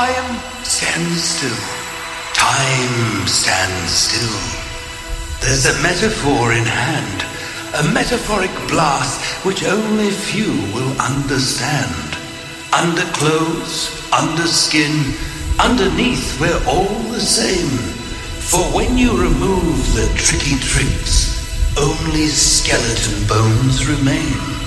Time stands still. Time stands still. There's a metaphor in hand, a metaphoric blast which only few will understand. Under clothes, under skin, underneath we're all the same. For when you remove the tricky tricks, only skeleton bones remain.